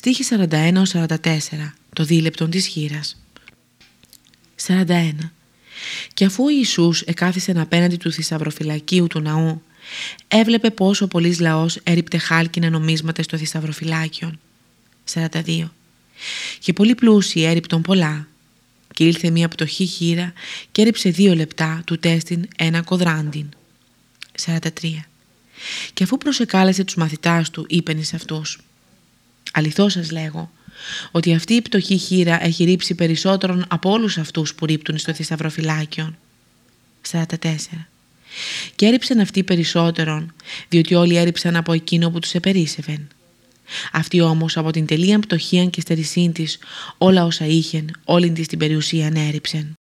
Στίχη 41-44 Το δίλεπτο της χείρας. 41 Και αφού ο Ιησούς εκάθισε απέναντι του θησαυροφυλακίου του ναού έβλεπε πόσο πολλής λαός έριπτε χάλκινα νομίσματα στο θησαυροφυλάκιο 42 Και πολύ πλούσιοι έριπτον πολλά. Και ήλθε μια πτωχή χείρα και έριψε δύο λεπτά του τέστην ένα κοδράντιν. 43 Και αφού προσεκάλεσε τους μαθητάς του είπεν εις αυτούς Αληθώς σας λέγω ότι αυτή η πτωχή χείρα έχει ρίψει περισσότερον από όλους αυτούς που ρίπτουν στο θησαυροφυλάκιο. 44. Και έριψαν αυτοί περισσότερον, διότι όλοι έριψαν από εκείνο που τους επερίσευεν. Αυτή όμως από την τελεία πτωχία και στερησίν της όλα όσα είχεν, όλη της την περιουσία έριψεν.